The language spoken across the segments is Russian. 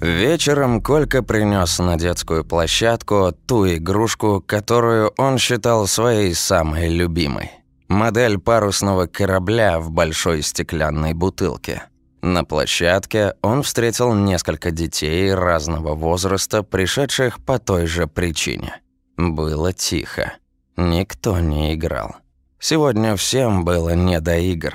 Вечером Колька принес на детскую площадку ту игрушку, которую он считал своей самой любимой. Модель парусного корабля в большой стеклянной бутылке. На площадке он встретил несколько детей разного возраста, пришедших по той же причине. Было тихо. Никто не играл. Сегодня всем было не до игр.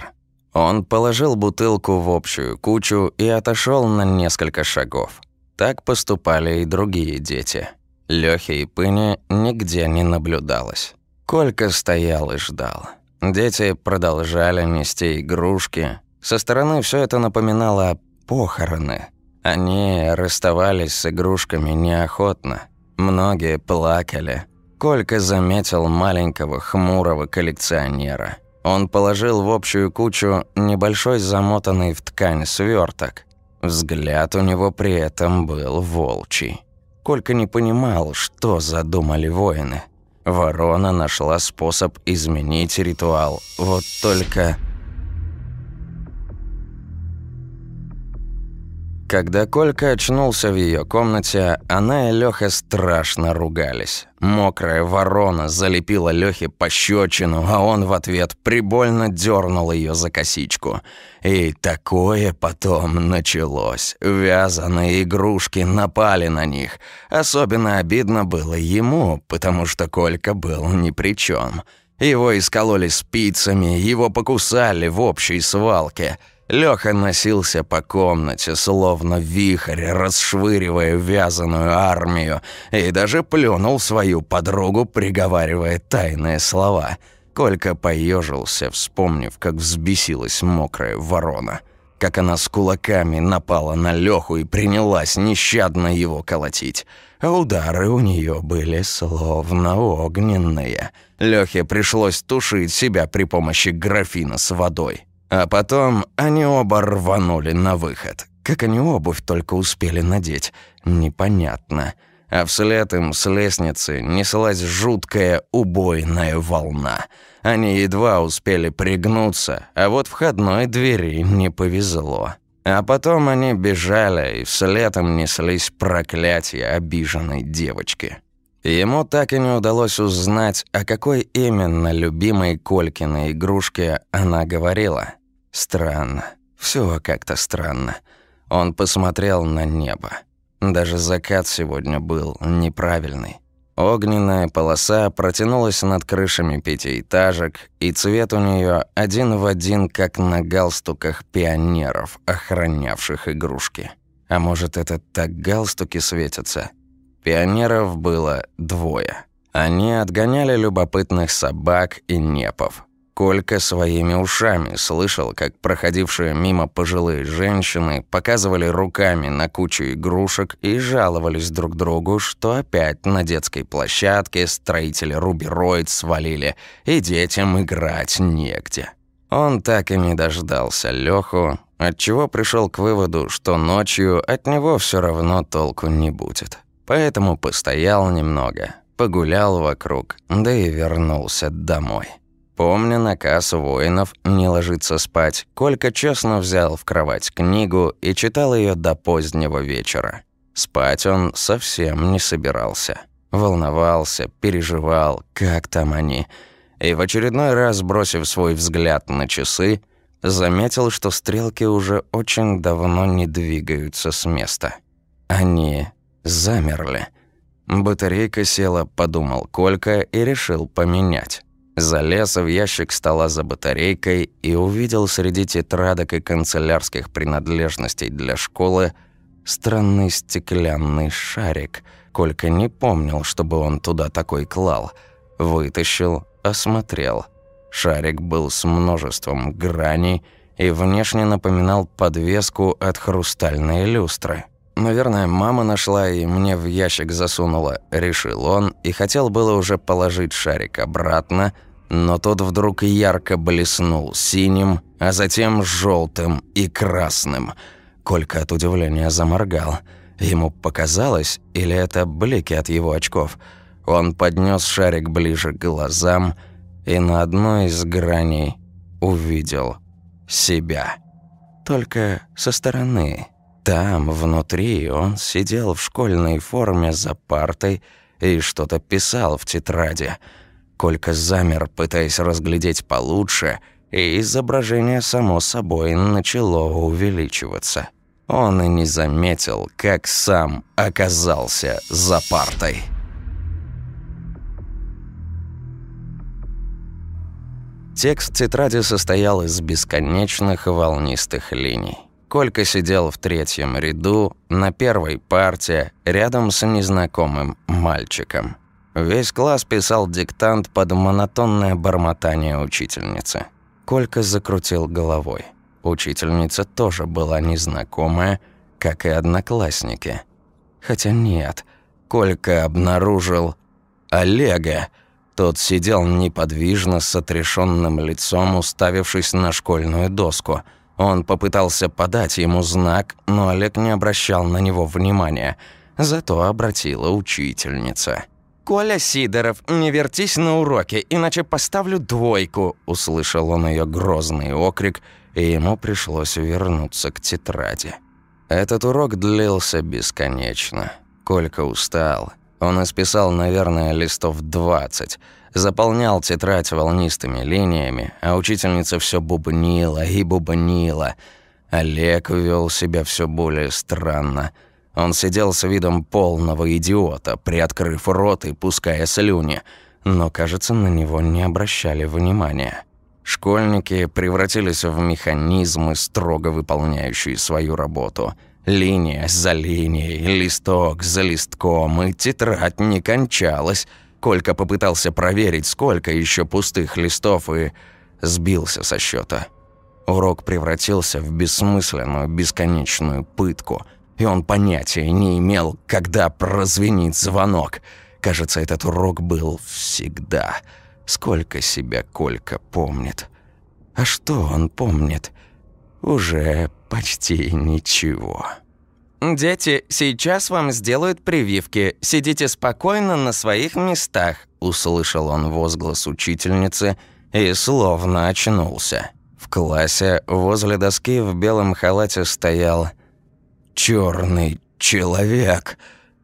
Он положил бутылку в общую кучу и отошел на несколько шагов. Так поступали и другие дети. Лёхи и Пыни нигде не наблюдалось. Колька стоял и ждал. Дети продолжали нести игрушки. Со стороны все это напоминало похороны. Они расставались с игрушками неохотно. Многие плакали. Колька заметил маленького хмурого коллекционера. Он положил в общую кучу небольшой замотанный в ткань сверток. Взгляд у него при этом был волчий. Колька не понимал, что задумали воины. Ворона нашла способ изменить ритуал. Вот только... Когда Колька очнулся в ее комнате, она и Лёха страшно ругались. Мокрая ворона залепила Лёхе пощечину, а он в ответ прибольно дернул ее за косичку. И такое потом началось. Вязаные игрушки напали на них. Особенно обидно было ему, потому что Колька был ни при чем. Его искололи спицами, его покусали в общей свалке – Лёха носился по комнате, словно вихрь, расшвыривая вязаную армию, и даже плюнул свою подругу, приговаривая тайные слова. Колька поежился, вспомнив, как взбесилась мокрая ворона. Как она с кулаками напала на Лёху и принялась нещадно его колотить. А удары у неё были словно огненные. Лёхе пришлось тушить себя при помощи графина с водой. А потом они оба рванули на выход. Как они обувь только успели надеть, непонятно. А вслед им с лестницы неслась жуткая убойная волна. Они едва успели пригнуться, а вот входной двери не повезло. А потом они бежали, и вслед им неслись проклятия обиженной девочки. Ему так и не удалось узнать, о какой именно любимой Колькиной игрушке она говорила. Странно. Все как-то странно. Он посмотрел на небо. Даже закат сегодня был неправильный. Огненная полоса протянулась над крышами пятиэтажек, и цвет у нее один в один, как на галстуках пионеров, охранявших игрушки. А может, это так галстуки светятся? Пионеров было двое. Они отгоняли любопытных собак и непов. Колька своими ушами слышал, как проходившие мимо пожилые женщины показывали руками на кучу игрушек и жаловались друг другу, что опять на детской площадке строители рубероид свалили, и детям играть негде. Он так и не дождался Лёху, отчего пришел к выводу, что ночью от него все равно толку не будет. Поэтому постоял немного, погулял вокруг, да и вернулся домой. Помня наказ воинов не ложиться спать, Колька честно взял в кровать книгу и читал ее до позднего вечера. Спать он совсем не собирался. Волновался, переживал, как там они. И в очередной раз, бросив свой взгляд на часы, заметил, что стрелки уже очень давно не двигаются с места. Они замерли. Батарейка села, подумал Колька и решил поменять. Залез в ящик стола за батарейкой и увидел среди тетрадок и канцелярских принадлежностей для школы странный стеклянный шарик. Колька не помнил, чтобы он туда такой клал. Вытащил, осмотрел. Шарик был с множеством граней и внешне напоминал подвеску от хрустальной люстры. Наверное, мама нашла и мне в ящик засунула, решил он, и хотел было уже положить шарик обратно, но тот вдруг ярко блеснул синим, а затем желтым и красным. Колька от удивления заморгал. Ему показалось, или это блики от его очков. Он поднес шарик ближе к глазам и на одной из граней увидел себя. Только со стороны, Там, внутри, он сидел в школьной форме за партой и что-то писал в тетради. Колька замер, пытаясь разглядеть получше, и изображение само собой начало увеличиваться. Он и не заметил, как сам оказался за партой. Текст тетради состоял из бесконечных волнистых линий. Колька сидел в третьем ряду, на первой парте, рядом с незнакомым мальчиком. Весь класс писал диктант под монотонное бормотание учительницы. Колька закрутил головой. Учительница тоже была незнакомая, как и одноклассники. Хотя нет, Колька обнаружил Олега. Тот сидел неподвижно с отрешенным лицом, уставившись на школьную доску – он попытался подать ему знак, но Олег не обращал на него внимания. Зато обратила учительница. «Коля Сидоров, не вертись на уроке, иначе поставлю двойку», услышал он ее грозный окрик, и ему пришлось вернуться к тетради. Этот урок длился бесконечно. Колька устал. Он исписал, наверное, листов двадцать – заполнял тетрадь волнистыми линиями, а учительница все бубнила и бубнила. Олег вел себя все более странно. Он сидел с видом полного идиота, приоткрыв рот и пуская слюни, но, кажется, на него не обращали внимания. Школьники превратились в механизмы, строго выполняющие свою работу. Линия за линией, листок за листком, и тетрадь не кончалась – Колька попытался проверить, сколько еще пустых листов, и сбился со счета. Урок превратился в бессмысленную, бесконечную пытку, и он понятия не имел, когда прозвенит звонок. Кажется, этот урок был всегда. Сколько себя Колька помнит. А что он помнит? Уже почти ничего. «Дети, сейчас вам сделают прививки. Сидите спокойно на своих местах», — услышал он возглас учительницы и словно очнулся. В классе возле доски в белом халате стоял черный человек.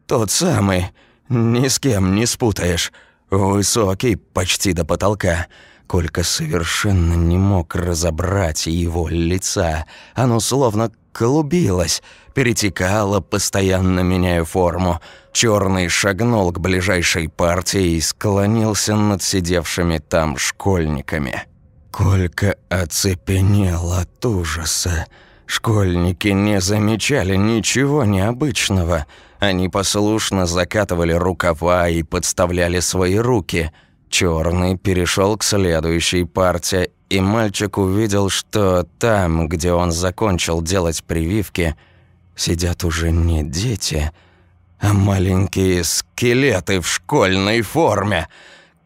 Тот самый, ни с кем не спутаешь. Высокий, почти до потолка. Колька совершенно не мог разобрать его лица. Оно словно клубилось, перетекало, постоянно меняя форму. Черный шагнул к ближайшей партии и склонился над сидевшими там школьниками. Колька оцепенел от ужаса. Школьники не замечали ничего необычного. Они послушно закатывали рукава и подставляли свои руки – Черный перешел к следующей партии, и мальчик увидел, что там, где он закончил делать прививки, сидят уже не дети, а маленькие скелеты в школьной форме.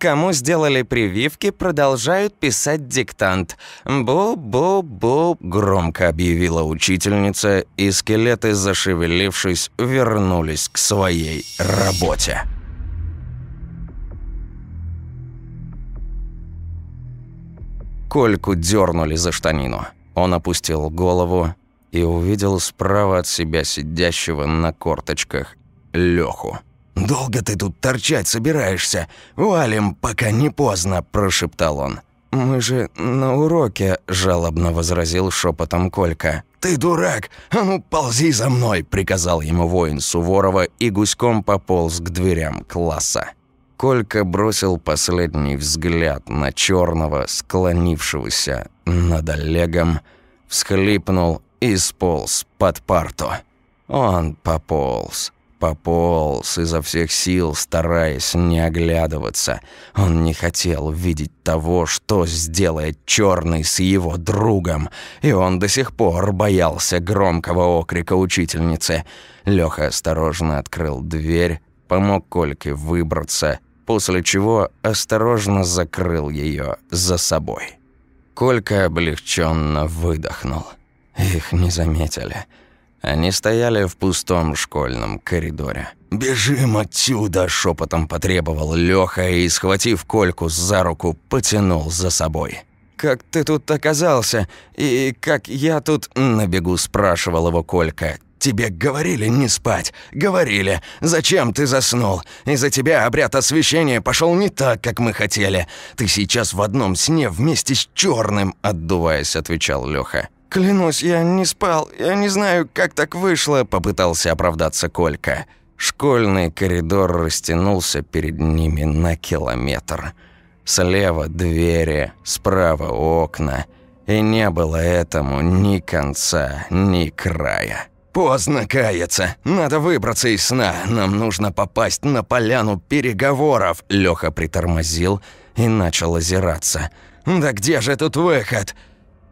Кому сделали прививки, продолжают писать диктант. «Бу-бу-бу», — громко объявила учительница, и скелеты, зашевелившись, вернулись к своей работе. Кольку дернули за штанину. Он опустил голову и увидел справа от себя сидящего на корточках Леху. «Долго ты тут торчать собираешься? Валим, пока не поздно», – прошептал он. «Мы же на уроке», – жалобно возразил шепотом Колька. «Ты дурак! А ну, ползи за мной!» – приказал ему воин Суворова и гуськом пополз к дверям класса. Колька бросил последний взгляд на черного, склонившегося над Олегом, всхлипнул и сполз под парту. Он пополз, пополз изо всех сил, стараясь не оглядываться. Он не хотел видеть того, что сделает черный с его другом, и он до сих пор боялся громкого окрика учительницы. Леха осторожно открыл дверь, помог Кольке выбраться – после чего осторожно закрыл ее за собой. Колька облегченно выдохнул. Их не заметили. Они стояли в пустом школьном коридоре. «Бежим отсюда!» – шепотом потребовал Лёха и, схватив Кольку за руку, потянул за собой. «Как ты тут оказался? И как я тут...» – на бегу спрашивал его Колька. Тебе говорили не спать. Говорили. Зачем ты заснул? Из-за тебя обряд освящения пошел не так, как мы хотели. Ты сейчас в одном сне вместе с черным, отдуваясь, отвечал Леха. «Клянусь, я не спал. Я не знаю, как так вышло», — попытался оправдаться Колька. Школьный коридор растянулся перед ними на километр. Слева двери, справа окна. И не было этому ни конца, ни края. «Поздно каяться. Надо выбраться из сна. Нам нужно попасть на поляну переговоров». Лёха притормозил и начал озираться. «Да где же тут выход?»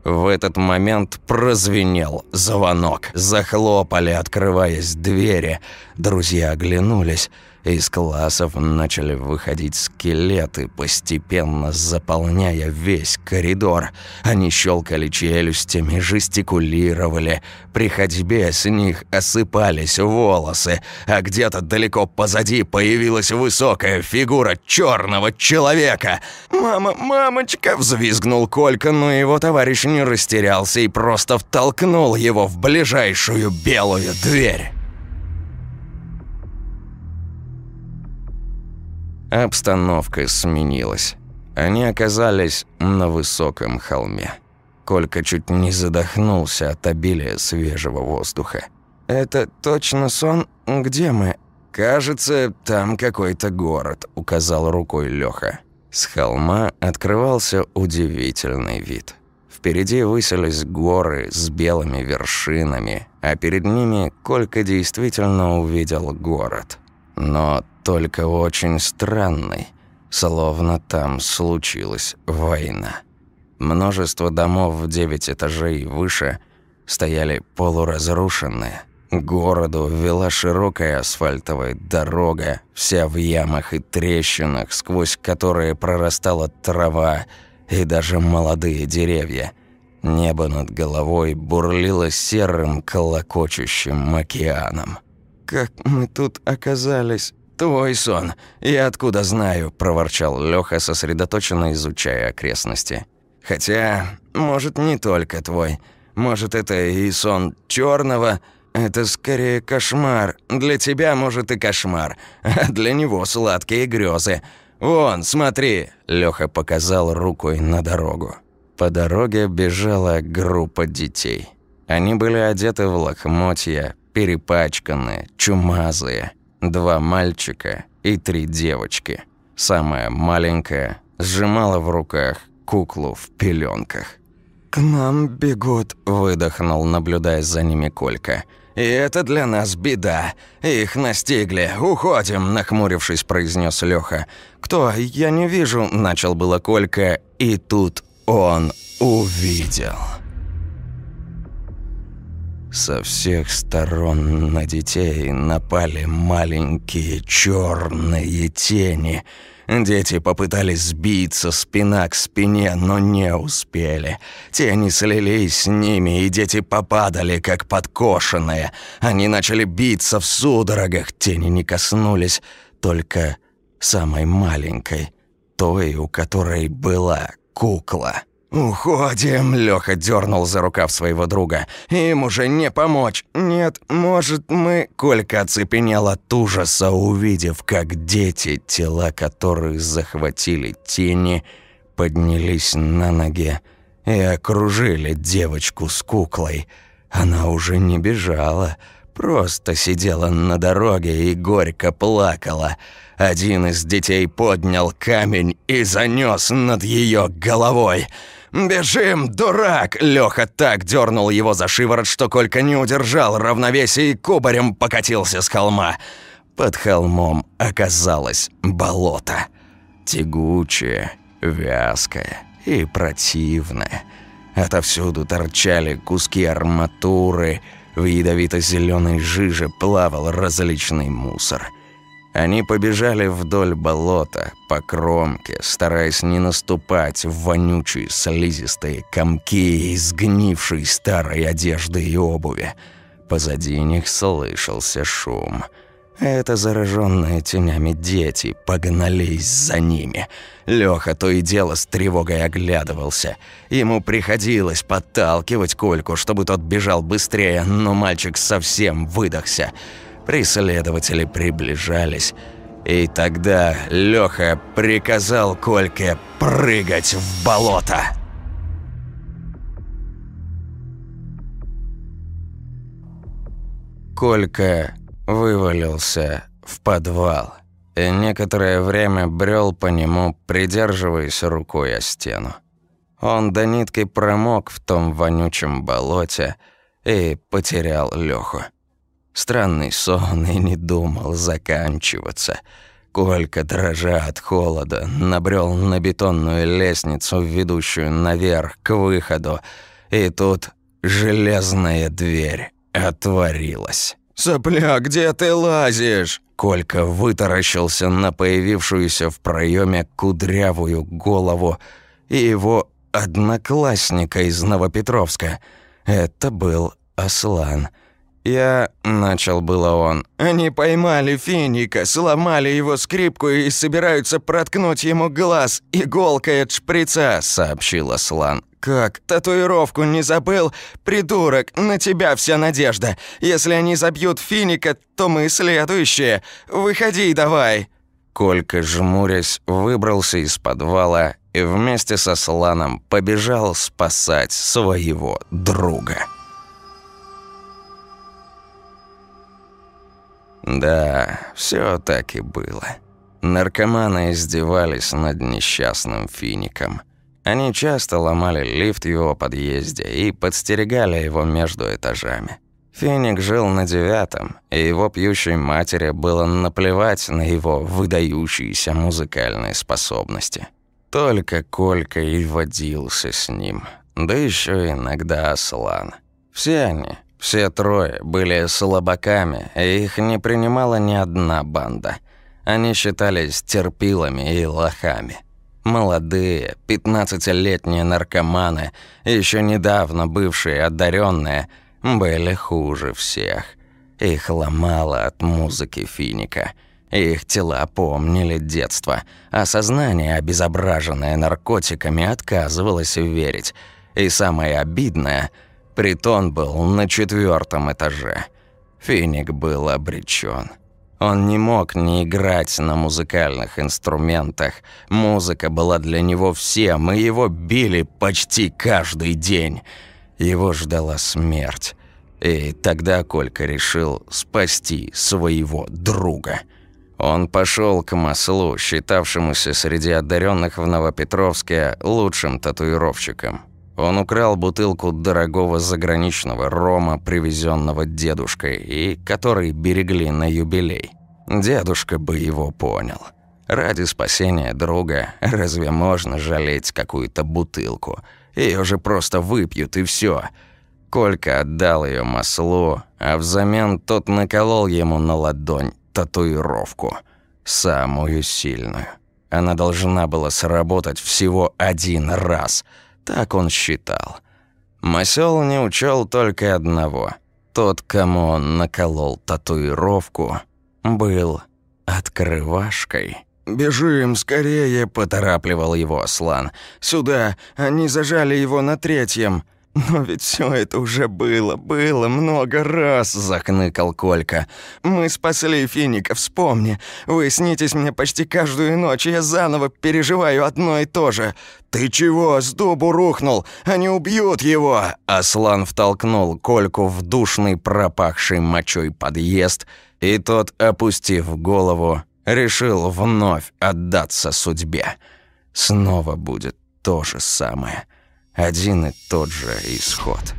В этот момент прозвенел звонок. Захлопали, открываясь двери. Друзья оглянулись. Из классов начали выходить скелеты, постепенно заполняя весь коридор. Они щелкали челюстями, жестикулировали. При ходьбе с них осыпались волосы, а где-то далеко позади появилась высокая фигура черного человека. «Мама, мамочка!» – взвизгнул Колька, но его товарищ не растерялся и просто втолкнул его в ближайшую белую дверь. Обстановка сменилась. Они оказались на высоком холме. Колька чуть не задохнулся от обилия свежего воздуха. «Это точно сон? Где мы?» «Кажется, там какой-то город», — указал рукой Лёха. С холма открывался удивительный вид. Впереди высились горы с белыми вершинами, а перед ними Колька действительно увидел город. Но только очень странный, словно там случилась война. Множество домов в девять этажей выше стояли полуразрушенные. Городу вела широкая асфальтовая дорога, вся в ямах и трещинах, сквозь которые прорастала трава и даже молодые деревья. Небо над головой бурлило серым колокочущим океаном. «Как мы тут оказались?» «Твой сон. Я откуда знаю?» – проворчал Лёха, сосредоточенно изучая окрестности. «Хотя, может, не только твой. Может, это и сон чёрного. Это скорее кошмар. Для тебя, может, и кошмар. А для него сладкие грёзы. Вон, смотри!» – Лёха показал рукой на дорогу. По дороге бежала группа детей. Они были одеты в лохмотья, перепачканные, чумазые – Два мальчика и три девочки. Самая маленькая сжимала в руках куклу в пеленках. «К нам бегут», – выдохнул, наблюдая за ними Колька. «И это для нас беда. Их настигли. Уходим», – нахмурившись, произнес Лёха. «Кто? Я не вижу», – начал было Колька, и тут он увидел. Со всех сторон на детей напали маленькие черные тени. Дети попытались сбиться спина к спине, но не успели. Тени слились с ними, и дети попадали, как подкошенные. Они начали биться в судорогах, тени не коснулись, только самой маленькой, той, у которой была кукла. «Уходим!» – Лёха дернул за рукав своего друга. «Им уже не помочь!» «Нет, может, мы...» Колька оцепенел от ужаса, увидев, как дети, тела которых захватили тени, поднялись на ноги и окружили девочку с куклой. Она уже не бежала, просто сидела на дороге и горько плакала. Один из детей поднял камень и занес над ее головой – «Бежим, дурак!» Лёха так дернул его за шиворот, что Колька не удержал равновесие и кубарем покатился с холма. Под холмом оказалось болото. Тягучее, вязкое и противное. Отовсюду торчали куски арматуры, в ядовито зеленой жиже плавал различный мусор – они побежали вдоль болота, по кромке, стараясь не наступать в вонючие слизистые комки из гнившей старой одежды и обуви. Позади них слышался шум. Это зараженные тенями дети погнались за ними. Лёха то и дело с тревогой оглядывался. Ему приходилось подталкивать Кольку, чтобы тот бежал быстрее, но мальчик совсем выдохся. Преследователи приближались. И тогда Лёха приказал Кольке прыгать в болото. Колька вывалился в подвал и некоторое время брел по нему, придерживаясь рукой о стену. Он до нитки промок в том вонючем болоте и потерял Лёху. Странный сон и не думал заканчиваться. Колька, дрожа от холода, набрел на бетонную лестницу, ведущую наверх к выходу, и тут железная дверь отворилась. «Сопля, где ты лазишь?» Колька вытаращился на появившуюся в проеме кудрявую голову и его одноклассника из Новопетровска. Это был Аслан. «Я...» — начал было он. «Они поймали финика, сломали его скрипку и собираются проткнуть ему глаз иголкой от шприца», — сообщил Аслан. «Как? Татуировку не забыл? Придурок, на тебя вся надежда. Если они забьют Финика, то мы следующие. Выходи давай!» Колька, жмурясь, выбрался из подвала и вместе со Сланом побежал спасать своего друга. Да, все так и было. Наркоманы издевались над несчастным Фиником – они часто ломали лифт в его подъезде и подстерегали его между этажами. Феник жил на девятом, и его пьющей матери было наплевать на его выдающиеся музыкальные способности. Только Колька и водился с ним, да еще иногда Аслан. Все они, все трое, были слабаками, и их не принимала ни одна банда. Они считались терпилами и лохами. Молодые, пятнадцатилетние наркоманы, еще недавно бывшие одаренные, были хуже всех. Их ломало от музыки финика. Их тела помнили детство, а сознание, обезображенное наркотиками, отказывалось верить. И самое обидное, притон был на четвертом этаже. Финик был обречен. Он не мог не играть на музыкальных инструментах. Музыка была для него всем, и его били почти каждый день. Его ждала смерть. И тогда Колька решил спасти своего друга. Он пошел к маслу, считавшемуся среди одаренных в Новопетровске лучшим татуировщиком. Он украл бутылку дорогого заграничного рома, привезенного дедушкой, и который берегли на юбилей. Дедушка бы его понял. Ради спасения друга разве можно жалеть какую-то бутылку? Ее же просто выпьют и все. Колька отдал ее маслу, а взамен тот наколол ему на ладонь татуировку. Самую сильную. Она должна была сработать всего один раз – так он считал. Масёл не учел только одного. Тот, кому он наколол татуировку, был открывашкой. «Бежим скорее!» – поторапливал его Аслан. «Сюда! Они зажали его на третьем!» «Но ведь все это уже было, было много раз», — захныкал Колька. «Мы спасли Финика, вспомни. Вы снитесь мне почти каждую ночь, я заново переживаю одно и то же. Ты чего, с дубу рухнул? Они убьют его!» Аслан втолкнул Кольку в душный пропахший мочой подъезд, и тот, опустив голову, решил вновь отдаться судьбе. Снова будет то же самое — один и тот же исход.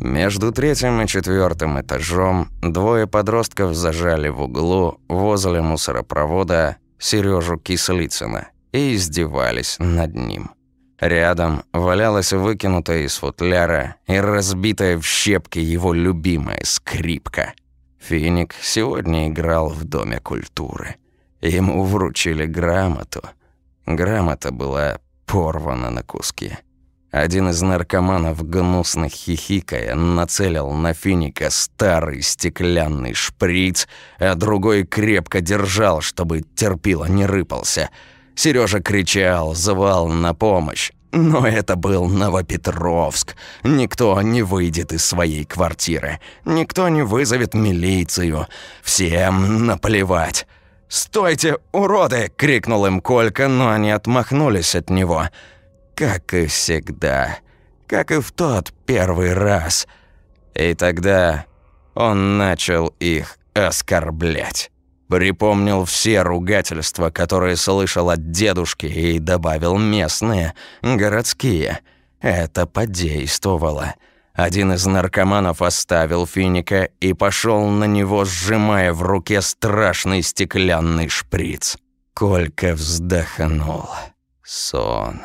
Между третьим и четвертым этажом двое подростков зажали в углу возле мусоропровода Сережу Кислицына и издевались над ним. Рядом валялась выкинутая из футляра и разбитая в щепки его любимая скрипка. Финик сегодня играл в Доме культуры. Ему вручили грамоту. Грамота была порвана на куски. Один из наркоманов, гнусных хихикая, нацелил на Финика старый стеклянный шприц, а другой крепко держал, чтобы терпило не рыпался. Сережа кричал, звал на помощь. Но это был Новопетровск. Никто не выйдет из своей квартиры. Никто не вызовет милицию. Всем наплевать. «Стойте, уроды!» — крикнул им Колька, но они отмахнулись от него. Как и всегда. Как и в тот первый раз. И тогда он начал их оскорблять. Припомнил все ругательства, которые слышал от дедушки, и добавил местные, городские. Это подействовало. Один из наркоманов оставил Финика и пошел на него, сжимая в руке страшный стеклянный шприц. Колька вздохнул. Сон.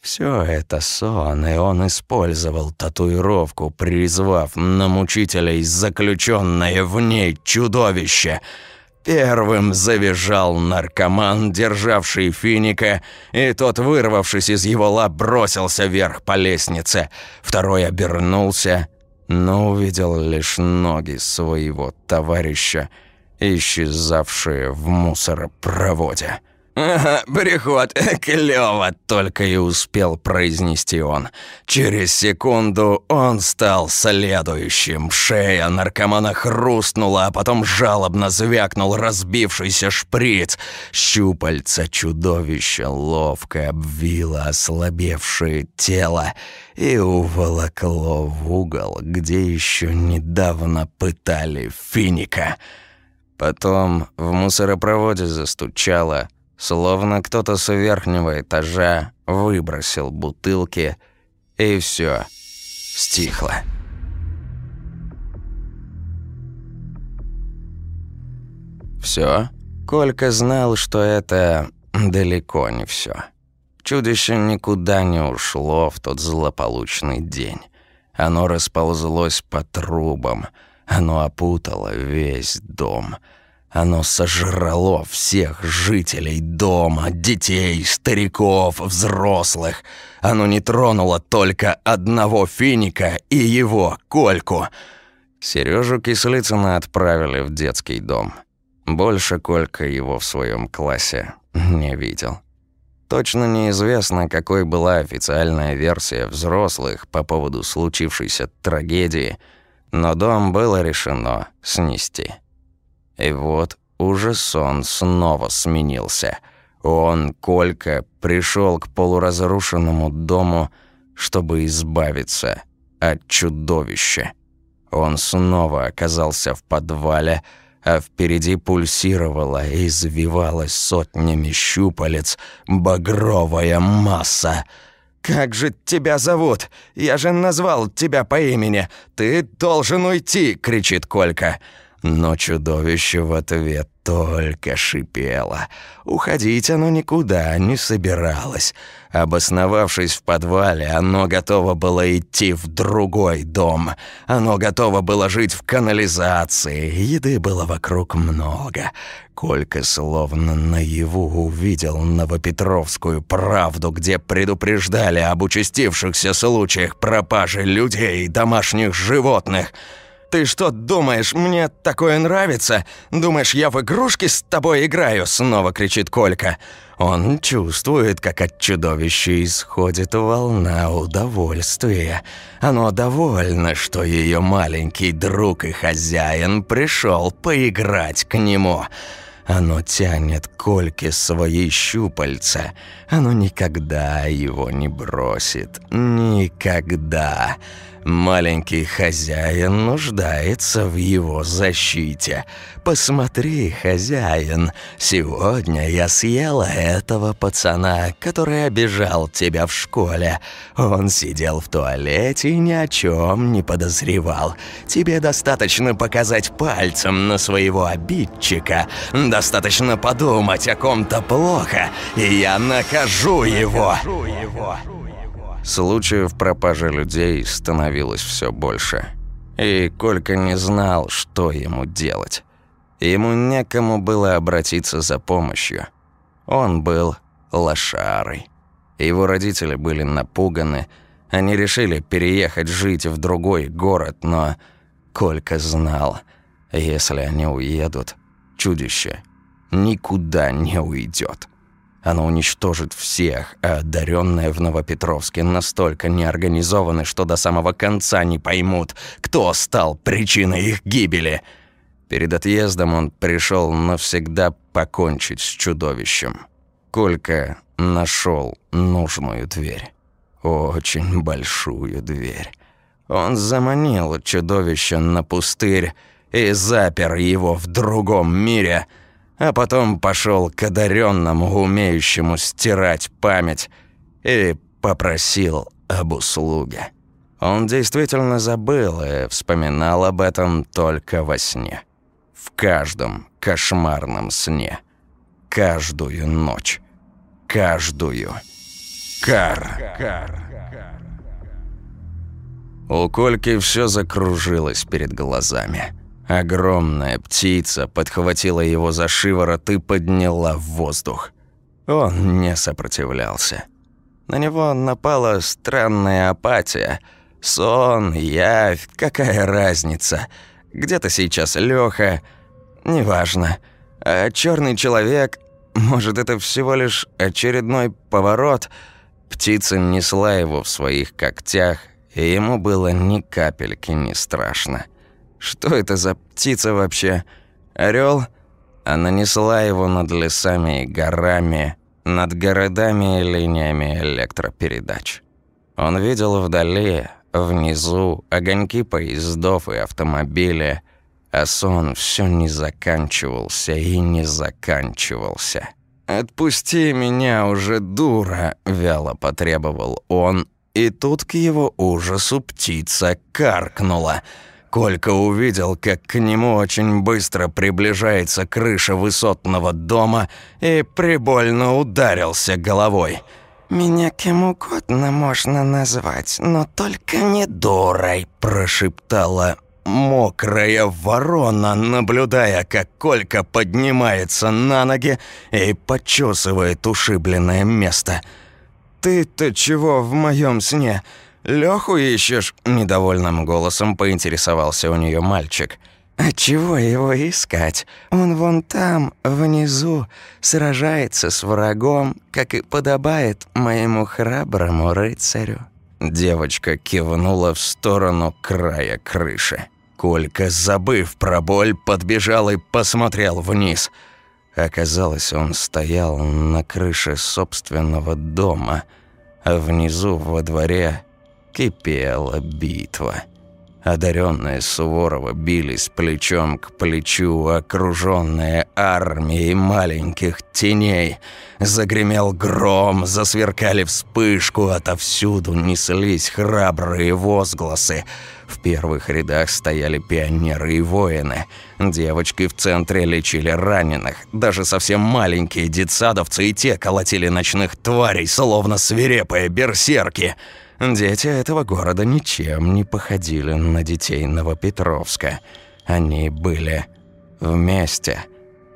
Все это сон, и он использовал татуировку, призвав на мучителей заключенное в ней чудовище — Первым завизжал наркоман, державший финика, и тот, вырвавшись из его лап, бросился вверх по лестнице. Второй обернулся, но увидел лишь ноги своего товарища, исчезавшие в мусоропроводе. «Ага, приход, клёво!» — только и успел произнести он. Через секунду он стал следующим. Шея наркомана хрустнула, а потом жалобно звякнул разбившийся шприц. Щупальца чудовища ловко обвило ослабевшее тело и уволокло в угол, где еще недавно пытали финика. Потом в мусоропроводе застучало — Словно кто-то с верхнего этажа выбросил бутылки, и все стихло. Все. Колька знал, что это далеко не все. Чудище никуда не ушло в тот злополучный день. Оно расползлось по трубам, оно опутало весь дом — оно сожрало всех жителей дома, детей, стариков, взрослых. Оно не тронуло только одного финика и его, Кольку. Сережу Кислицына отправили в детский дом. Больше Колька его в своем классе не видел. Точно неизвестно, какой была официальная версия взрослых по поводу случившейся трагедии, но дом было решено снести. И вот уже сон снова сменился. Он, Колька, пришел к полуразрушенному дому, чтобы избавиться от чудовища. Он снова оказался в подвале, а впереди пульсировала и извивалась сотнями щупалец багровая масса. «Как же тебя зовут? Я же назвал тебя по имени. Ты должен уйти!» — кричит Колька. Но чудовище в ответ только шипело. Уходить оно никуда не собиралось. Обосновавшись в подвале, оно готово было идти в другой дом. Оно готово было жить в канализации. Еды было вокруг много. Колька словно наяву увидел Новопетровскую правду, где предупреждали об участившихся случаях пропажи людей и домашних животных – «Ты что думаешь, мне такое нравится? Думаешь, я в игрушки с тобой играю?» Снова кричит Колька. Он чувствует, как от чудовища исходит волна удовольствия. Оно довольно, что ее маленький друг и хозяин пришел поиграть к нему. Оно тянет к Кольке свои щупальца. Оно никогда его не бросит. Никогда. Маленький хозяин нуждается в его защите. Посмотри, хозяин, сегодня я съела этого пацана, который обижал тебя в школе. Он сидел в туалете и ни о чем не подозревал. Тебе достаточно показать пальцем на своего обидчика, достаточно подумать о ком-то плохо, и я накажу его. Накажу его. Случаев пропажи людей становилось все больше. И Колька не знал, что ему делать. Ему некому было обратиться за помощью. Он был лошарой. Его родители были напуганы, Они решили переехать жить в другой город, но Колька знал, если они уедут, чудище никуда не уйдет. Оно уничтожит всех, а одаренные в Новопетровске настолько неорганизованы, что до самого конца не поймут, кто стал причиной их гибели. Перед отъездом он пришел навсегда покончить с чудовищем. Колька нашел нужную дверь. Очень большую дверь. Он заманил чудовище на пустырь и запер его в другом мире – а потом пошел к одаренному, умеющему стирать память, и попросил об услуге. Он действительно забыл и вспоминал об этом только во сне. В каждом кошмарном сне. Каждую ночь. Каждую. Кар. Кар. У Кольки все закружилось перед глазами. Огромная птица подхватила его за шиворот и подняла в воздух. Он не сопротивлялся. На него напала странная апатия. Сон, явь, какая разница? Где-то сейчас Лёха, неважно. А черный человек, может, это всего лишь очередной поворот? Птица несла его в своих когтях, и ему было ни капельки не страшно. Что это за птица вообще? Орел? Она несла его над лесами и горами, над городами и линиями электропередач. Он видел вдали, внизу, огоньки поездов и автомобилей, а сон все не заканчивался и не заканчивался. «Отпусти меня уже, дура!» – вяло потребовал он, и тут к его ужасу птица каркнула – Колька увидел, как к нему очень быстро приближается крыша высотного дома и прибольно ударился головой. «Меня кем угодно можно назвать, но только не дурой», – прошептала мокрая ворона, наблюдая, как Колька поднимается на ноги и почесывает ушибленное место. «Ты-то чего в моем сне?» «Лёху ищешь?» – недовольным голосом поинтересовался у неё мальчик. «А чего его искать? Он вон там, внизу, сражается с врагом, как и подобает моему храброму рыцарю». Девочка кивнула в сторону края крыши. Колька, забыв про боль, подбежал и посмотрел вниз. Оказалось, он стоял на крыше собственного дома, а внизу во дворе кипела битва. Одаренные Суворова бились плечом к плечу, окруженные армией маленьких теней. Загремел гром, засверкали вспышку, отовсюду неслись храбрые возгласы. В первых рядах стояли пионеры и воины. Девочки в центре лечили раненых. Даже совсем маленькие детсадовцы и те колотили ночных тварей, словно свирепые берсерки. Дети этого города ничем не походили на детей Новопетровска. Они были вместе.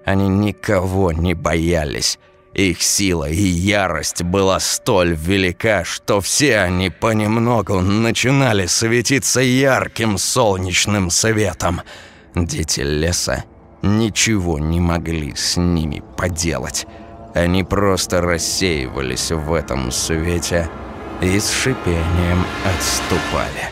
Они никого не боялись. Их сила и ярость была столь велика, что все они понемногу начинали светиться ярким солнечным светом. Дети леса ничего не могли с ними поделать. Они просто рассеивались в этом свете – и с шипением отступали.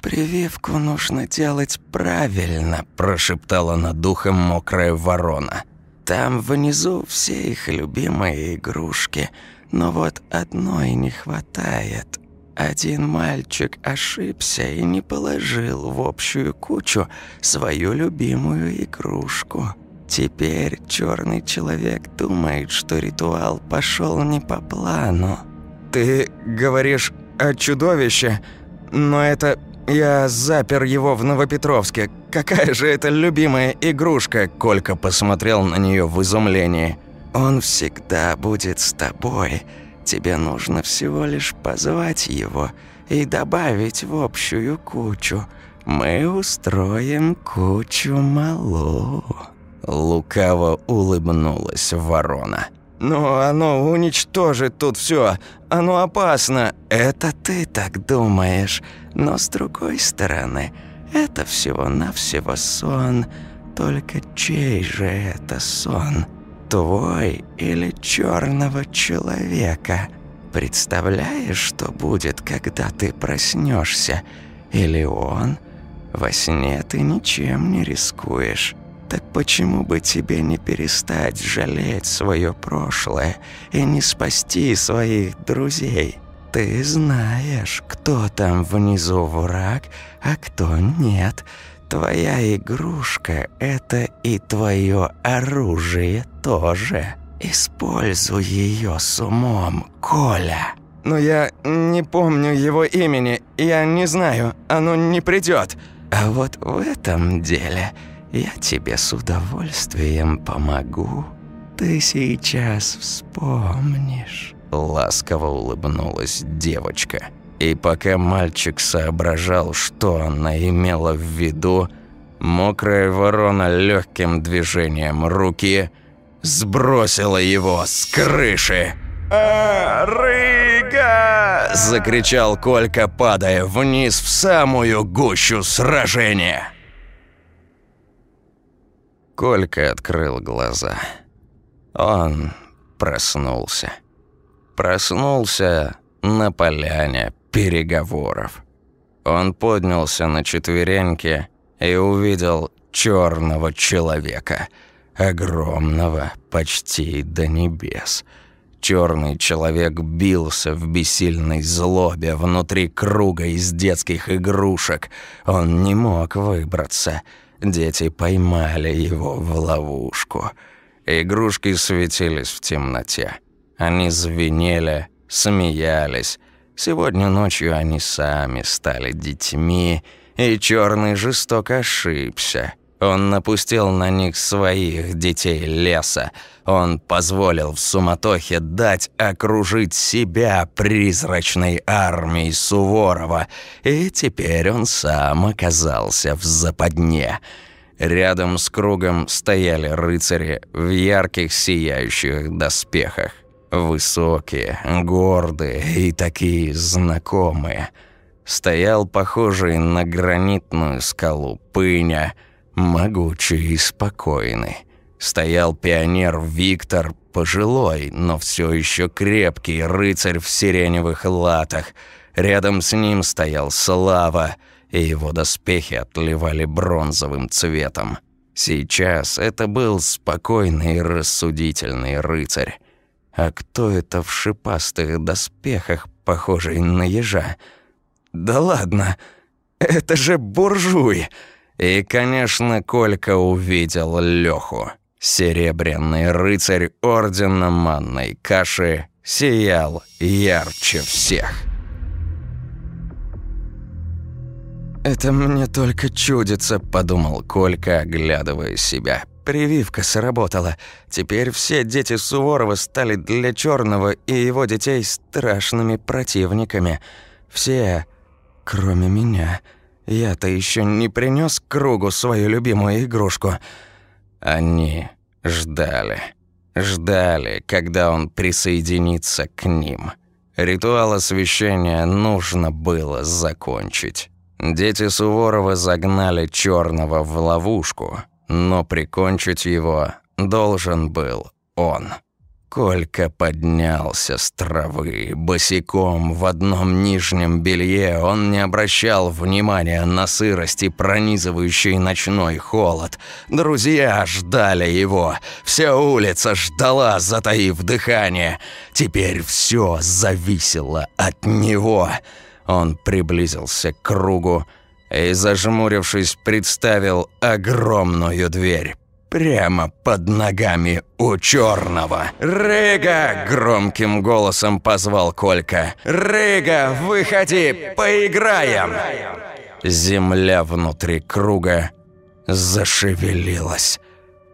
«Прививку нужно делать правильно», – прошептала над духом мокрая ворона. «Там внизу все их любимые игрушки, но вот одной не хватает. Один мальчик ошибся и не положил в общую кучу свою любимую игрушку». Теперь черный человек думает, что ритуал пошел не по плану. «Ты говоришь о чудовище, но это... Я запер его в Новопетровске. Какая же это любимая игрушка?» Колька посмотрел на нее в изумлении. «Он всегда будет с тобой. Тебе нужно всего лишь позвать его и добавить в общую кучу. Мы устроим кучу малу». Лукаво улыбнулась ворона. Но оно уничтожит тут все. Оно опасно. Это ты так думаешь. Но с другой стороны, это всего-навсего сон. Только чей же это сон? Твой или черного человека? Представляешь, что будет, когда ты проснешься? Или он? Во сне ты ничем не рискуешь. Так почему бы тебе не перестать жалеть свое прошлое и не спасти своих друзей? Ты знаешь, кто там внизу враг, а кто нет. Твоя игрушка – это и твое оружие тоже. Используй ее с умом, Коля. Но я не помню его имени, я не знаю, оно не придет. А вот в этом деле я тебе с удовольствием помогу. Ты сейчас вспомнишь». Ласково улыбнулась девочка. И пока мальчик соображал, что она имела в виду, мокрая ворона легким движением руки сбросила его с крыши. «А, рыга!» – закричал Колька, падая вниз в самую гущу сражения. Колька открыл глаза. Он проснулся. Проснулся на поляне переговоров. Он поднялся на четвереньки и увидел черного человека, огромного почти до небес. Черный человек бился в бессильной злобе внутри круга из детских игрушек. Он не мог выбраться – Дети поймали его в ловушку. Игрушки светились в темноте. Они звенели, смеялись. Сегодня ночью они сами стали детьми, и черный жестоко ошибся. Он напустил на них своих детей леса. Он позволил в суматохе дать окружить себя призрачной армией Суворова, и теперь он сам оказался в западне. Рядом с кругом стояли рыцари в ярких сияющих доспехах. Высокие, гордые и такие знакомые. Стоял похожий на гранитную скалу пыня – могучий и спокойный. Стоял пионер Виктор, пожилой, но все еще крепкий рыцарь в сиреневых латах. Рядом с ним стоял Слава, и его доспехи отливали бронзовым цветом. Сейчас это был спокойный и рассудительный рыцарь. А кто это в шипастых доспехах, похожий на ежа? Да ладно, это же буржуй! И, конечно, Колька увидел Лёху. Серебряный рыцарь ордена манной каши сиял ярче всех. «Это мне только чудится», – подумал Колька, оглядывая себя. Прививка сработала. Теперь все дети Суворова стали для Черного и его детей страшными противниками. Все, кроме меня. Я-то еще не принес кругу свою любимую игрушку. Они ждали. Ждали, когда он присоединится к ним. Ритуал освящения нужно было закончить. Дети Суворова загнали черного в ловушку, но прикончить его должен был он. Колька поднялся с травы, босиком в одном нижнем белье. Он не обращал внимания на сырость и пронизывающий ночной холод. Друзья ждали его. Вся улица ждала, затаив дыхание. Теперь все зависело от него. Он приблизился к кругу и, зажмурившись, представил огромную дверь прямо под ногами у черного. «Рыга!» – громким голосом позвал Колька. «Рыга, выходи, поиграем!» Земля внутри круга зашевелилась.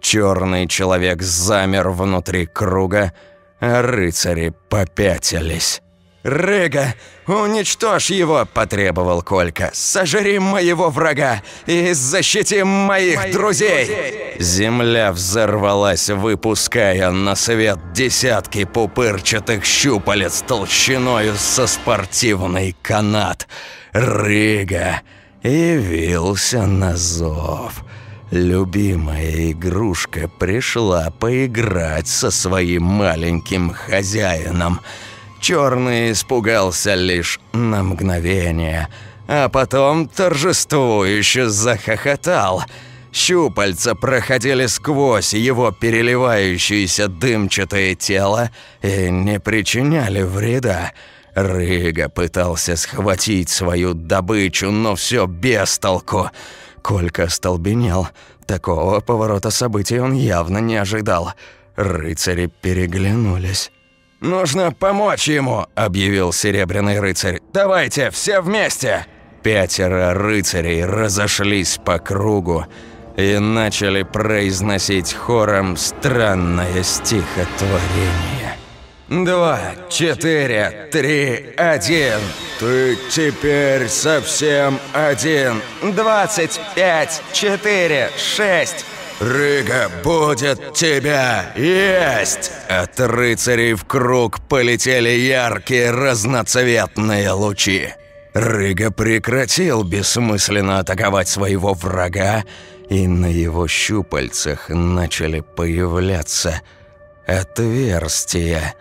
Черный человек замер внутри круга, а рыцари попятились. «Рыга, «Уничтожь его!» – потребовал Колька. «Сожри моего врага и защити моих Мои друзей!» друзей! Земля взорвалась, выпуская на свет десятки пупырчатых щупалец толщиною со спортивный канат. Рыга явился на зов. Любимая игрушка пришла поиграть со своим маленьким хозяином – Черный испугался лишь на мгновение, а потом торжествующе захохотал. Щупальца проходили сквозь его переливающееся дымчатое тело и не причиняли вреда. Рыга пытался схватить свою добычу, но все без толку. Колька остолбенел. Такого поворота событий он явно не ожидал. Рыцари переглянулись. «Нужно помочь ему», – объявил Серебряный рыцарь. «Давайте, все вместе!» Пятеро рыцарей разошлись по кругу и начали произносить хором странное стихотворение. «Два, четыре, три, один. Ты теперь совсем один. Двадцать пять, четыре, шесть». «Рыга будет тебя есть!» От рыцарей в круг полетели яркие разноцветные лучи. Рыга прекратил бессмысленно атаковать своего врага, и на его щупальцах начали появляться отверстия.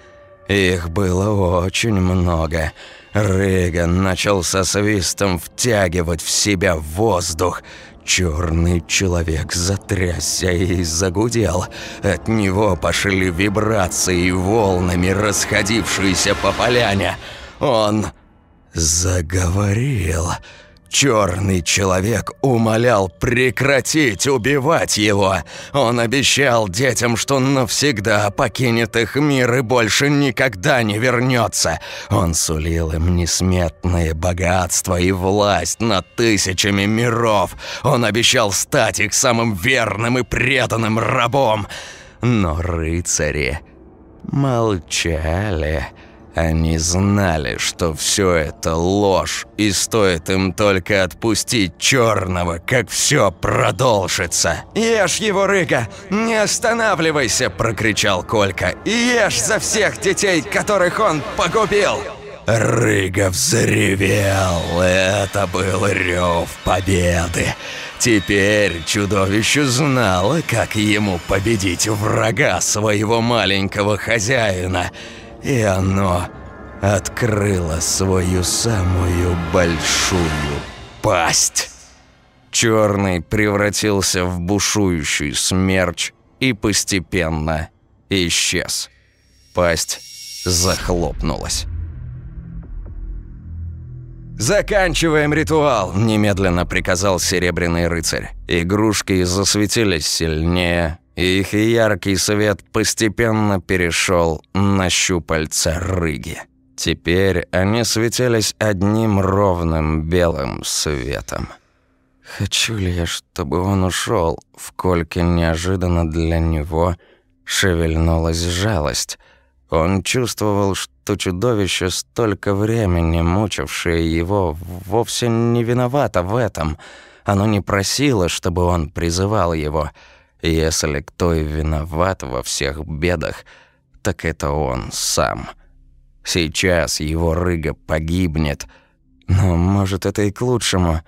Их было очень много. Рыга начал со свистом втягивать в себя воздух, Черный человек затрясся и загудел. От него пошли вибрации волнами, расходившиеся по поляне. Он заговорил. Черный человек умолял прекратить убивать его. Он обещал детям, что навсегда покинет их мир и больше никогда не вернется. Он сулил им несметное богатство и власть над тысячами миров. Он обещал стать их самым верным и преданным рабом. Но рыцари молчали. Они знали, что все это ложь, и стоит им только отпустить черного, как все продолжится. «Ешь его, Рыга! Не останавливайся!» – прокричал Колька. «Ешь за всех детей, которых он погубил!» Рыга взревел. Это был рев победы. Теперь чудовище знало, как ему победить врага своего маленького хозяина – и оно открыло свою самую большую пасть. Черный превратился в бушующий смерч и постепенно исчез. Пасть захлопнулась. «Заканчиваем ритуал!» – немедленно приказал Серебряный рыцарь. Игрушки засветились сильнее, их яркий свет постепенно перешел на щупальца рыги. Теперь они светились одним ровным белым светом. Хочу ли я, чтобы он ушел? В кольке неожиданно для него шевельнулась жалость. Он чувствовал, что чудовище, столько времени мучившее его, вовсе не виновато в этом. Оно не просило, чтобы он призывал его — если кто и виноват во всех бедах, так это он сам. Сейчас его рыга погибнет, но, может, это и к лучшему.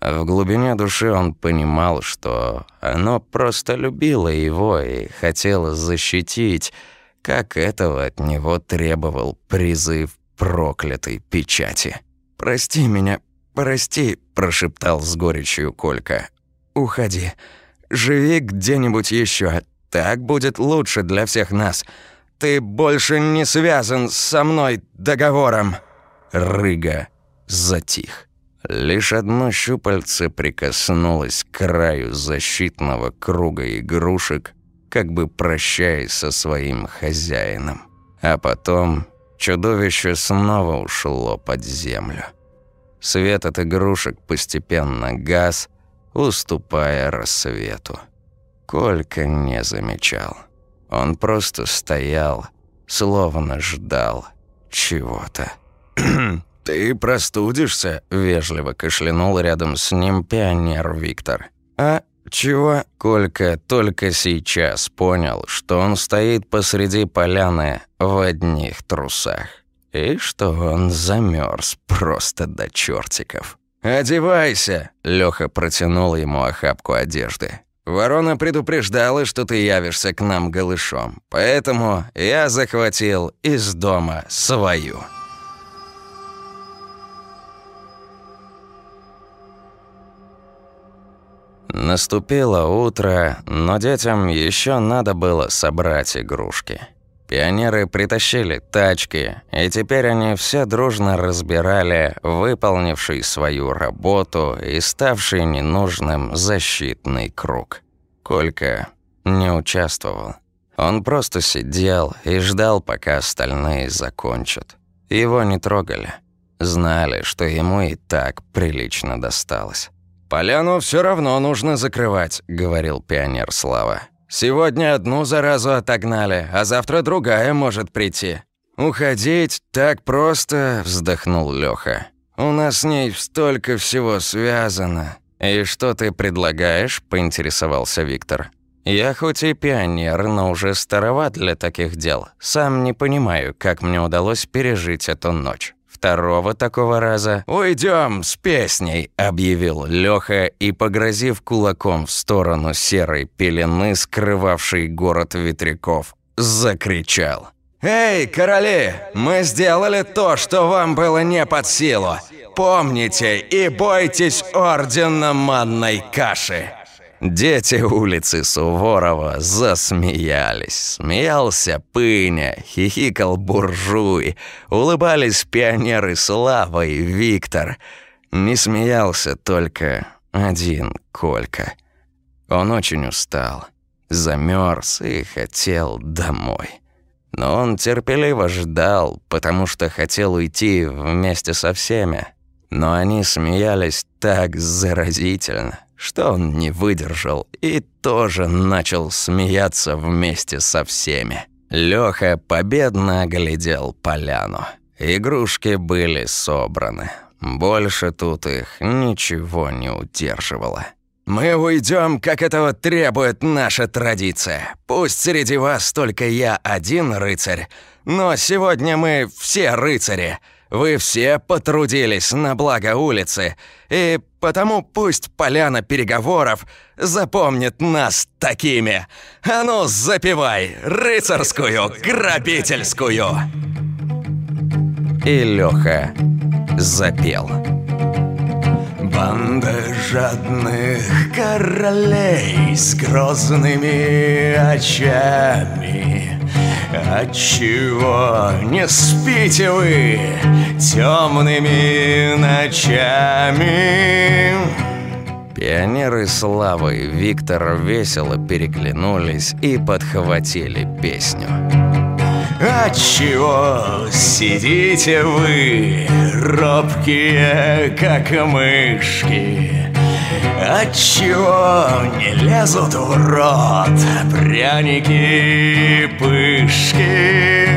В глубине души он понимал, что оно просто любило его и хотело защитить, как этого от него требовал призыв проклятой печати. «Прости меня, прости», – прошептал с горечью Колька. «Уходи». Живи где-нибудь еще. Так будет лучше для всех нас. Ты больше не связан со мной договором». Рыга затих. Лишь одно щупальце прикоснулось к краю защитного круга игрушек, как бы прощаясь со своим хозяином. А потом чудовище снова ушло под землю. Свет от игрушек постепенно гас, уступая рассвету. Колька не замечал. Он просто стоял, словно ждал чего-то. «Ты простудишься?» – вежливо кашлянул рядом с ним пионер Виктор. «А чего?» Колька только сейчас понял, что он стоит посреди поляны в одних трусах. И что он замерз просто до чертиков. «Одевайся!» – Лёха протянул ему охапку одежды. «Ворона предупреждала, что ты явишься к нам голышом, поэтому я захватил из дома свою». Наступило утро, но детям еще надо было собрать игрушки. Пионеры притащили тачки, и теперь они все дружно разбирали выполнивший свою работу и ставший ненужным защитный круг. Колька не участвовал. Он просто сидел и ждал, пока остальные закончат. Его не трогали. Знали, что ему и так прилично досталось. «Поляну все равно нужно закрывать», — говорил пионер Слава. «Сегодня одну заразу отогнали, а завтра другая может прийти». «Уходить так просто», — вздохнул Лёха. «У нас с ней столько всего связано». «И что ты предлагаешь?» – поинтересовался Виктор. «Я хоть и пионер, но уже староват для таких дел. Сам не понимаю, как мне удалось пережить эту ночь второго такого раза «Уйдем с песней», — объявил Лёха и, погрозив кулаком в сторону серой пелены, скрывавшей город ветряков, закричал. «Эй, короли, мы сделали то, что вам было не под силу. Помните и бойтесь ордена манной каши». Дети улицы Суворова засмеялись. Смеялся Пыня, хихикал буржуй, улыбались пионеры Слава и Виктор. Не смеялся только один Колька. Он очень устал, замерз и хотел домой. Но он терпеливо ждал, потому что хотел уйти вместе со всеми. Но они смеялись так заразительно, что он не выдержал и тоже начал смеяться вместе со всеми. Лёха победно оглядел поляну. Игрушки были собраны. Больше тут их ничего не удерживало. «Мы уйдем, как этого требует наша традиция. Пусть среди вас только я один рыцарь, но сегодня мы все рыцари. Вы все потрудились на благо улицы, и потому пусть поляна переговоров запомнит нас такими. А ну, запивай рыцарскую, грабительскую!» И Лёха запел. Банда жадных королей с грозными очами Отчего не спите вы темными ночами? Пионеры славы Виктор весело переглянулись и подхватили песню. Отчего сидите вы, робкие, как мышки? Отчего не лезут в рот пряники пышки?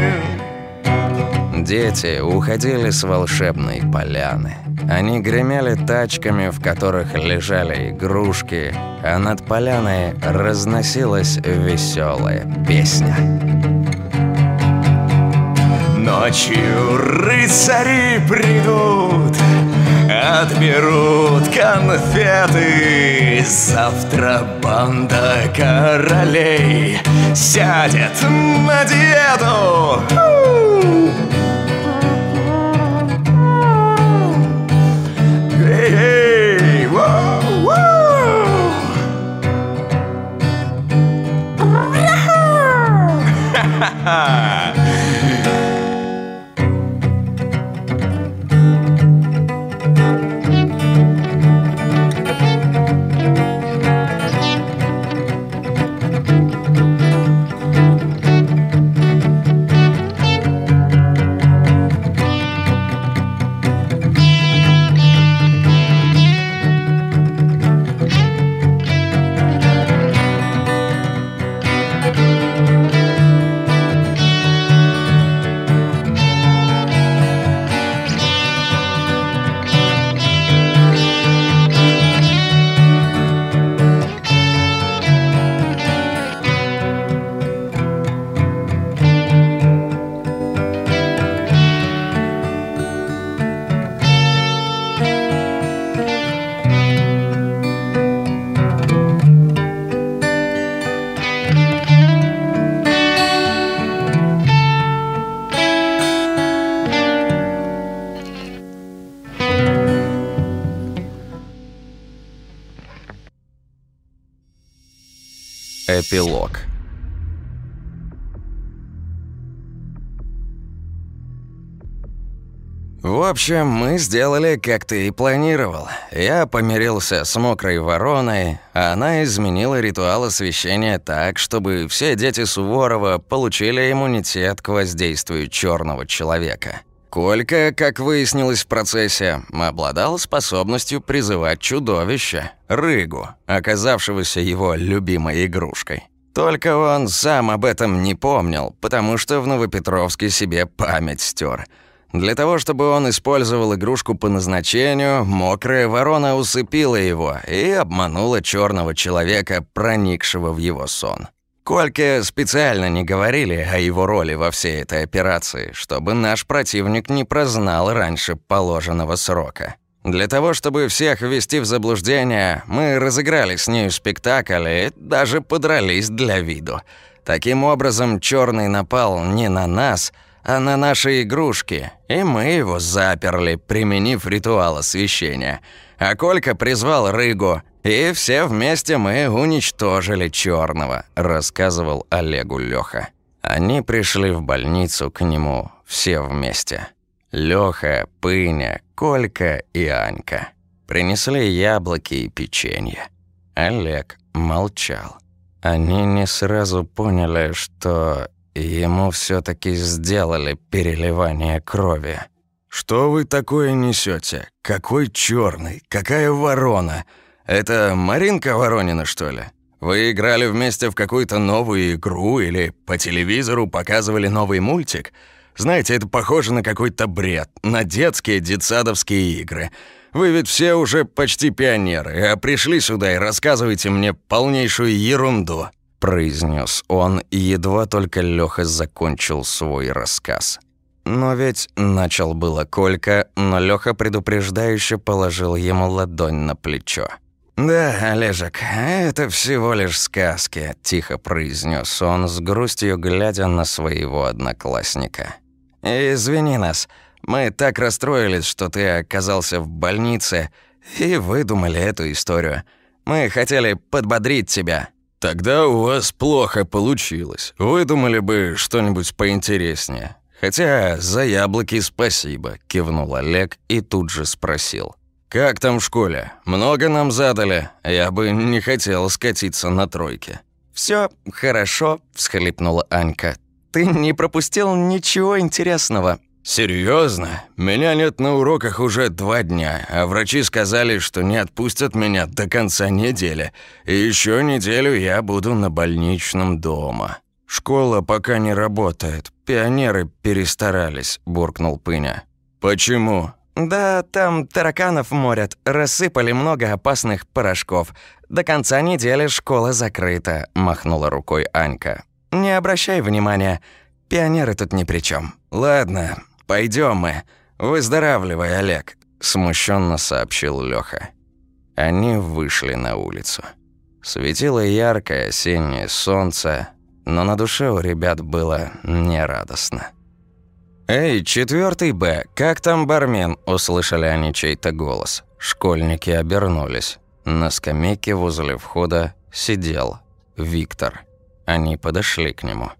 Дети уходили с волшебной поляны. Они гремели тачками, в которых лежали игрушки, а над поляной разносилась веселая песня. Ночью рыцари придут, отберут конфеты. Завтра банда королей сядет на диету. Общем, мы сделали, как ты и планировал. Я помирился с мокрой вороной, а она изменила ритуал освещения так, чтобы все дети Суворова получили иммунитет к воздействию черного человека. Колька, как выяснилось в процессе, обладал способностью призывать чудовище, Рыгу, оказавшегося его любимой игрушкой. Только он сам об этом не помнил, потому что в Новопетровске себе память стер – для того, чтобы он использовал игрушку по назначению, мокрая ворона усыпила его и обманула черного человека, проникшего в его сон. Кольке специально не говорили о его роли во всей этой операции, чтобы наш противник не прознал раньше положенного срока. Для того, чтобы всех ввести в заблуждение, мы разыграли с нею спектакль и даже подрались для виду. Таким образом, черный напал не на нас – а на наши игрушки, и мы его заперли, применив ритуал освещения. А Колька призвал Рыгу, и все вместе мы уничтожили черного, рассказывал Олегу Леха. Они пришли в больницу к нему все вместе. Леха, Пыня, Колька и Анька. Принесли яблоки и печенье. Олег молчал. Они не сразу поняли, что Ему все таки сделали переливание крови. «Что вы такое несете? Какой черный? Какая ворона? Это Маринка Воронина, что ли? Вы играли вместе в какую-то новую игру или по телевизору показывали новый мультик? Знаете, это похоже на какой-то бред, на детские детсадовские игры. Вы ведь все уже почти пионеры, а пришли сюда и рассказываете мне полнейшую ерунду» произнес он, едва только Лёха закончил свой рассказ. Но ведь начал было Колька, но Лёха предупреждающе положил ему ладонь на плечо. «Да, Олежек, это всего лишь сказки», – тихо произнес он, с грустью глядя на своего одноклассника. «Извини нас, мы так расстроились, что ты оказался в больнице, и выдумали эту историю. Мы хотели подбодрить тебя». «Тогда у вас плохо получилось. Выдумали бы что-нибудь поинтереснее. Хотя за яблоки спасибо», – кивнул Олег и тут же спросил. «Как там в школе? Много нам задали? Я бы не хотел скатиться на тройке». Все хорошо», – всхлипнула Анька. «Ты не пропустил ничего интересного. «Серьезно? Меня нет на уроках уже два дня, а врачи сказали, что не отпустят меня до конца недели, и еще неделю я буду на больничном дома. Школа пока не работает, пионеры перестарались», – буркнул Пыня. «Почему?» «Да там тараканов морят, рассыпали много опасных порошков. До конца недели школа закрыта», – махнула рукой Анька. «Не обращай внимания, пионеры тут ни при чем. «Ладно, Пойдем мы. Выздоравливай, Олег», – смущенно сообщил Лёха. Они вышли на улицу. Светило яркое осеннее солнце, но на душе у ребят было нерадостно. «Эй, четвертый Б, как там бармен?» – услышали они чей-то голос. Школьники обернулись. На скамейке возле входа сидел Виктор. Они подошли к нему.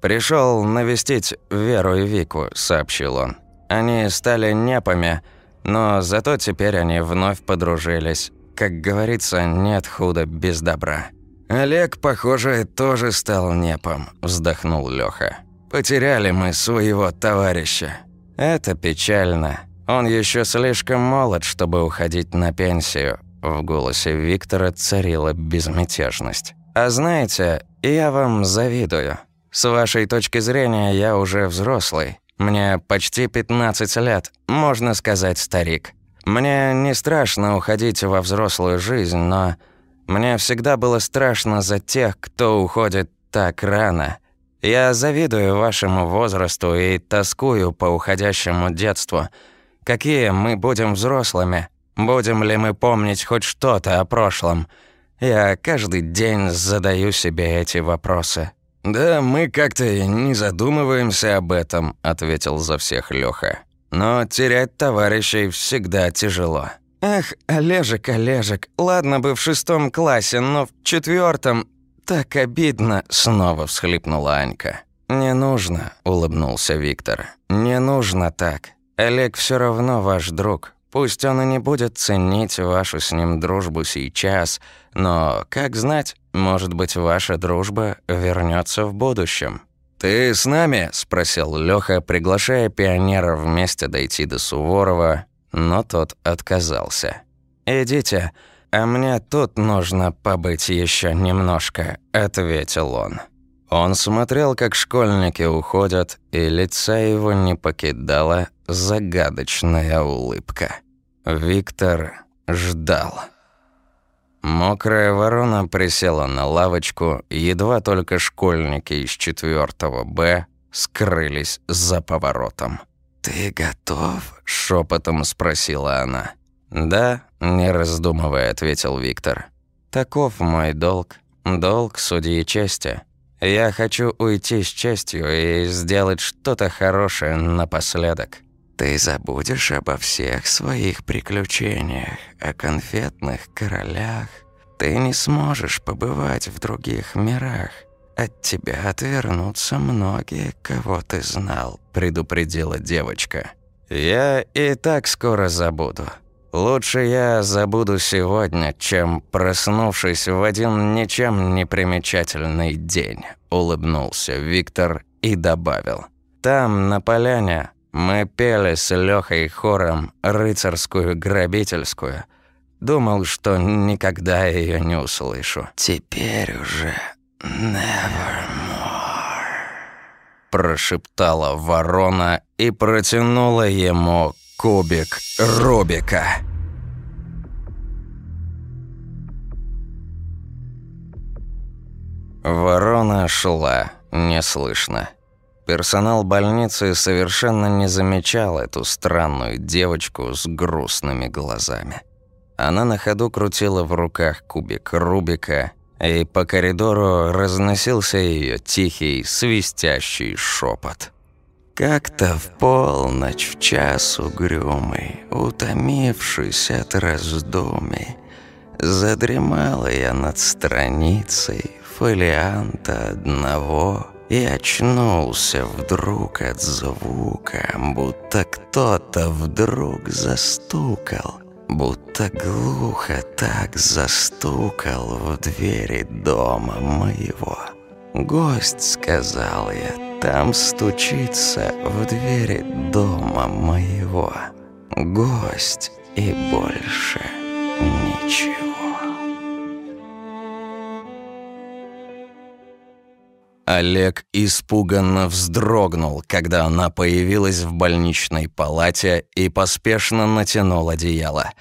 «Пришел навестить Веру и Вику», – сообщил он. «Они стали непами, но зато теперь они вновь подружились. Как говорится, нет худа без добра». «Олег, похоже, тоже стал непом», – вздохнул Лёха. «Потеряли мы своего товарища». «Это печально. Он еще слишком молод, чтобы уходить на пенсию». В голосе Виктора царила безмятежность. «А знаете, я вам завидую. С вашей точки зрения, я уже взрослый. Мне почти 15 лет, можно сказать, старик. Мне не страшно уходить во взрослую жизнь, но мне всегда было страшно за тех, кто уходит так рано. Я завидую вашему возрасту и тоскую по уходящему детству. Какие мы будем взрослыми? Будем ли мы помнить хоть что-то о прошлом? Я каждый день задаю себе эти вопросы. «Да, мы как-то не задумываемся об этом», — ответил за всех Лёха. «Но терять товарищей всегда тяжело». «Эх, Олежек, Олежек, ладно бы в шестом классе, но в четвертом так обидно!» — снова всхлипнула Анька. «Не нужно», — улыбнулся Виктор. «Не нужно так. Олег все равно ваш друг. Пусть он и не будет ценить вашу с ним дружбу сейчас, но, как знать, может быть, ваша дружба вернется в будущем». «Ты с нами?» – спросил Лёха, приглашая пионера вместе дойти до Суворова, но тот отказался. «Идите, а мне тут нужно побыть еще немножко», – ответил он. Он смотрел, как школьники уходят, и лица его не покидала загадочная улыбка. Виктор ждал. Мокрая ворона присела на лавочку, едва только школьники из четвертого Б скрылись за поворотом. «Ты готов?» – шепотом спросила она. «Да», – не раздумывая, ответил Виктор. «Таков мой долг. Долг судьи чести. Я хочу уйти с честью и сделать что-то хорошее напоследок». Ты забудешь обо всех своих приключениях, о конфетных королях. Ты не сможешь побывать в других мирах. От тебя отвернутся многие, кого ты знал», — предупредила девочка. «Я и так скоро забуду. Лучше я забуду сегодня, чем проснувшись в один ничем не примечательный день», — улыбнулся Виктор и добавил. «Там, на поляне, мы пели с Лёхой хором рыцарскую грабительскую. Думал, что никогда её не услышу. Теперь уже nevermore. Прошептала ворона и протянула ему кубик Рубика. Ворона шла, неслышно. Персонал больницы совершенно не замечал эту странную девочку с грустными глазами. Она на ходу крутила в руках кубик Рубика, и по коридору разносился ее тихий, свистящий шепот. Как-то в полночь, в час угрюмый, утомившись от раздумий, задремала я над страницей фолианта одного – и очнулся вдруг от звука, будто кто-то вдруг застукал, будто глухо так застукал в двери дома моего. «Гость», — сказал я, — «там стучится в двери дома моего. Гость и больше ничего». Олег испуганно вздрогнул, когда она появилась в больничной палате и поспешно натянул одеяло.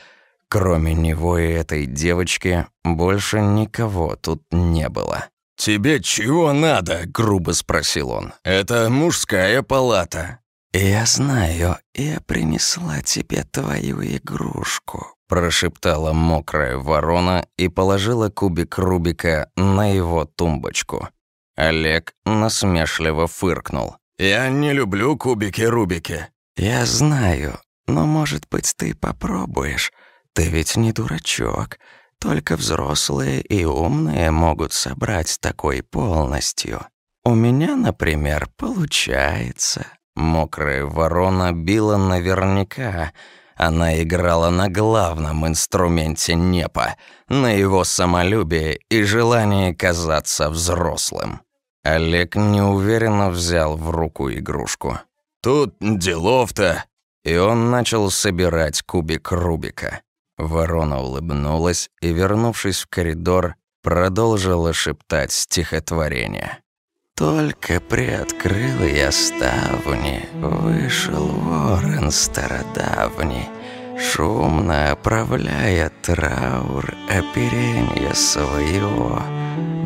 Кроме него и этой девочки, больше никого тут не было. «Тебе чего надо?» – грубо спросил он. «Это мужская палата». «Я знаю, я принесла тебе твою игрушку», – прошептала мокрая ворона и положила кубик Рубика на его тумбочку. Олег насмешливо фыркнул. «Я не люблю кубики-рубики». «Я знаю, но, может быть, ты попробуешь. Ты ведь не дурачок. Только взрослые и умные могут собрать такой полностью. У меня, например, получается». Мокрая ворона била наверняка. Она играла на главном инструменте НЕПа, на его самолюбие и желании казаться взрослым. Олег неуверенно взял в руку игрушку. «Тут делов-то!» И он начал собирать кубик Рубика. Ворона улыбнулась и, вернувшись в коридор, продолжила шептать стихотворение. «Только приоткрыл я ставни, вышел ворон стародавний, шумно оправляя траур оперенья своего».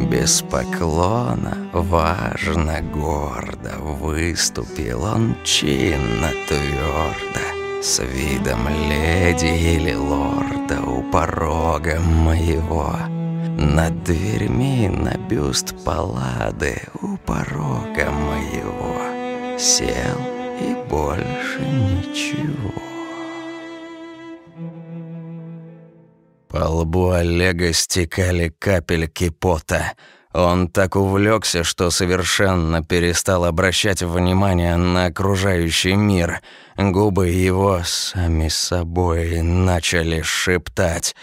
Без поклона, важно, гордо Выступил он чинно, твердо С видом леди или лорда У порога моего. Над дверьми на бюст палады У порога моего. Сел и больше ничего. По лбу Олега стекали капельки пота. Он так увлекся, что совершенно перестал обращать внимание на окружающий мир. Губы его сами собой начали шептать.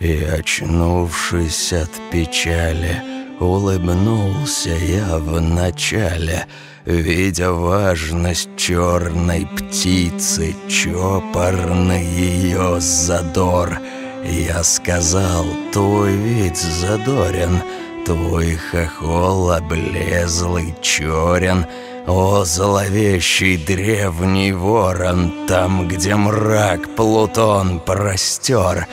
И, очнувшись от печали, улыбнулся я вначале, видя важность черной птицы, чопорный ее задор. Я сказал, твой вид задорен — твой хохол облезлый черен, О, зловещий древний ворон, Там, где мрак Плутон простер,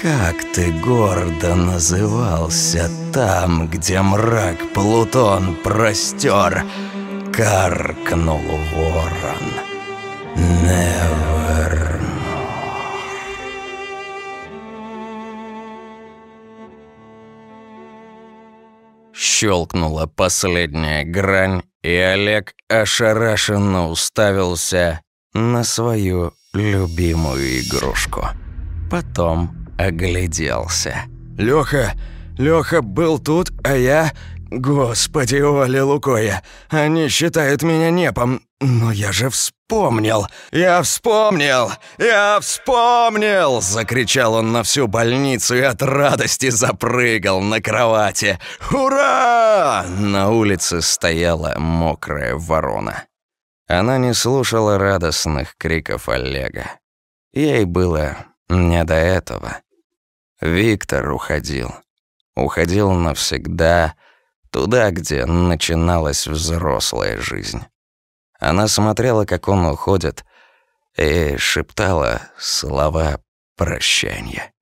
Как ты гордо назывался Там, где мрак Плутон простер, Каркнул ворон. Never Щелкнула последняя грань, и Олег ошарашенно уставился на свою любимую игрушку. Потом огляделся. «Лёха, Лёха был тут, а я... Господи, Оля Лукоя, они считают меня непом, но я же вспомнил! Я вспомнил! Я вспомнил!» Закричал он на всю больницу и от радости запрыгал на кровати. «Ура!» На улице стояла мокрая ворона. Она не слушала радостных криков Олега. Ей было не до этого. Виктор уходил. Уходил навсегда, туда, где начиналась взрослая жизнь. Она смотрела, как он уходит, и шептала слова прощания.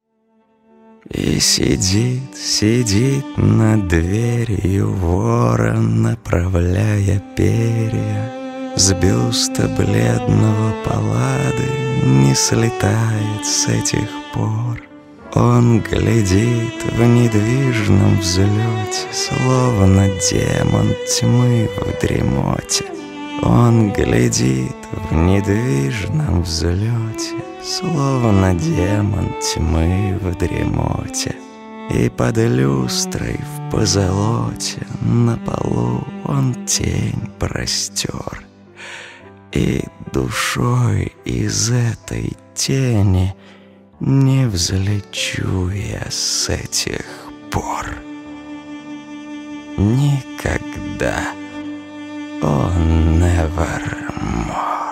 И сидит, сидит над дверью ворон, направляя перья. С бюста бледного паллады не слетает с этих пор. Он глядит в недвижном взлете, Словно демон тьмы в дремоте. Он глядит в недвижном взлете, Словно демон тьмы в дремоте. И под люстрой в позолоте На полу он тень простер. И душой из этой тени — не взлечу я с этих пор. Никогда. Oh, nevermore.